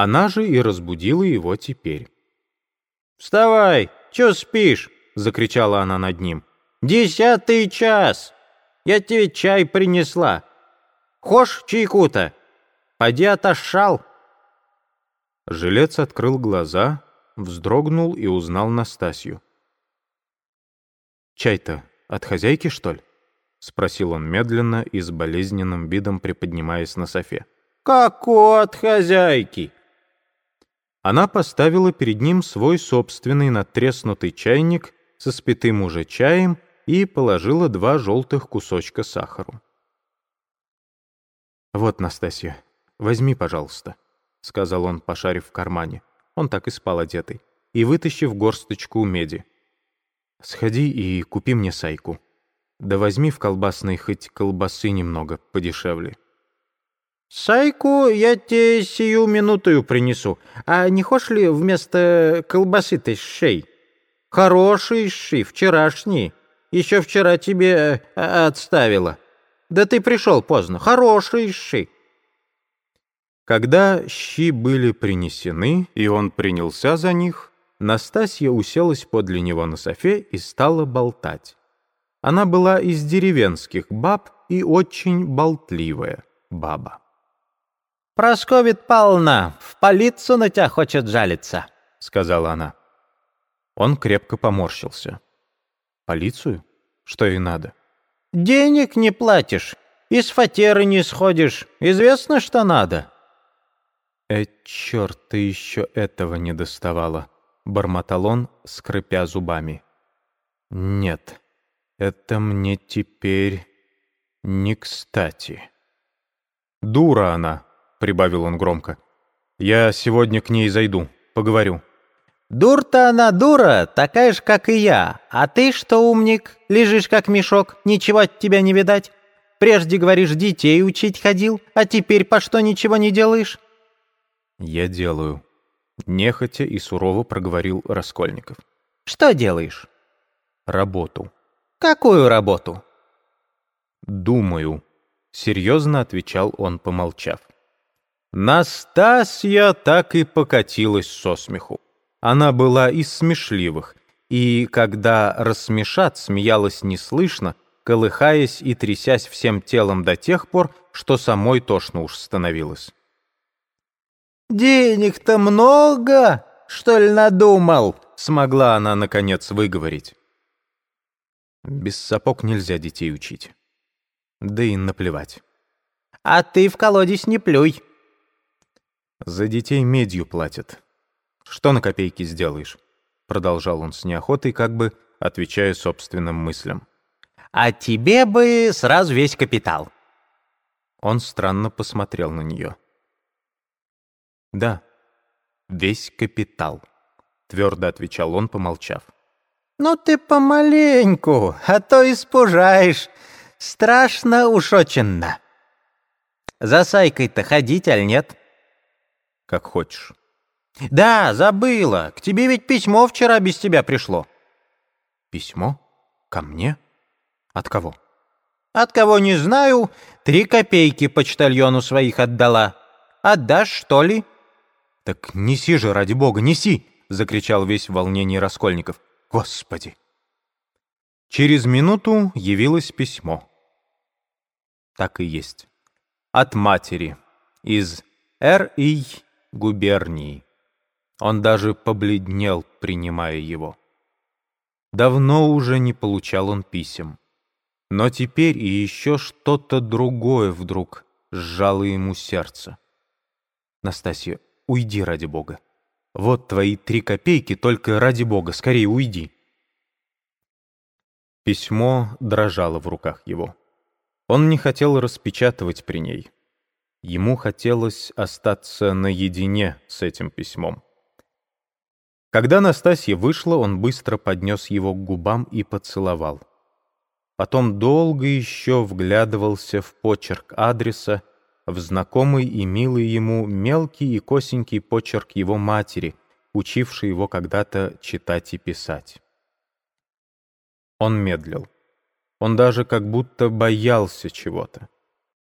Она же и разбудила его теперь. «Вставай! Чё спишь?» — закричала она над ним. «Десятый час! Я тебе чай принесла. Хошь чайку-то? Поди отошал!» Жилец открыл глаза, вздрогнул и узнал Настасью. «Чай-то от хозяйки, что ли?» — спросил он медленно и с болезненным видом приподнимаясь на софе. «Какой от хозяйки?» Она поставила перед ним свой собственный надтреснутый чайник со спитым уже чаем и положила два желтых кусочка сахару. «Вот, Настасья, возьми, пожалуйста», — сказал он, пошарив в кармане. Он так и спал одетый. И вытащив горсточку меди. «Сходи и купи мне сайку. Да возьми в колбасной хоть колбасы немного подешевле». «Сайку я тебе сию минутую принесу. А не хочешь ли вместо колбасы-то шей? Хороший ши, вчерашний. Еще вчера тебе э, отставила. Да ты пришел поздно. Хороший ши». Когда щи были принесены, и он принялся за них, Настасья уселась подле него на софе и стала болтать. Она была из деревенских баб и очень болтливая баба. «Просковит Павловна, в полицию на тебя хочет жалиться», — сказала она. Он крепко поморщился. «Полицию? Что ей надо?» «Денег не платишь, из фатеры не сходишь. Известно, что надо». «Э, черт, ты еще этого не доставала», — бормотал он, скрипя зубами. «Нет, это мне теперь не кстати». «Дура она», — прибавил он громко. «Я сегодня к ней зайду, поговорю». «Дур-то она дура, такая же, как и я. А ты что, умник, лежишь как мешок, ничего от тебя не видать? Прежде, говоришь, детей учить ходил, а теперь по что ничего не делаешь?» «Я делаю», — нехотя и сурово проговорил Раскольников. «Что делаешь?» «Работу». «Какую работу?» «Думаю», — серьезно отвечал он, помолчав. Настасья так и покатилась со смеху. Она была из смешливых, и, когда рассмешат, смеялась неслышно, колыхаясь и трясясь всем телом до тех пор, что самой тошно уж становилось. «Денег-то много, что ли, надумал?» — смогла она, наконец, выговорить. Без сапог нельзя детей учить. Да и наплевать. «А ты в колодец не плюй». «За детей медью платят. Что на копейки сделаешь?» Продолжал он с неохотой, как бы отвечая собственным мыслям. «А тебе бы сразу весь капитал». Он странно посмотрел на нее. «Да, весь капитал», — твердо отвечал он, помолчав. «Ну ты помаленьку, а то испужаешь. Страшно уж очень За Сайкой-то ходить, аль нет?» «Как хочешь». «Да, забыла. К тебе ведь письмо вчера без тебя пришло». «Письмо? Ко мне? От кого?» «От кого не знаю. Три копейки почтальону своих отдала. Отдашь, что ли?» «Так неси же, ради бога, неси!» — закричал весь в волнении Раскольников. «Господи!» Через минуту явилось письмо. Так и есть. От матери. Из Р.И. губернии. Он даже побледнел, принимая его. Давно уже не получал он писем. Но теперь и еще что-то другое вдруг сжало ему сердце. Настасья, Уйди ради бога. Вот твои три копейки, только ради бога, скорее уйди. Письмо дрожало в руках его. Он не хотел распечатывать при ней. Ему хотелось остаться наедине с этим письмом. Когда Настасья вышла, он быстро поднес его к губам и поцеловал. Потом долго еще вглядывался в почерк адреса, в знакомый и милый ему мелкий и косенький почерк его матери, учивший его когда-то читать и писать. Он медлил. Он даже как будто боялся чего-то.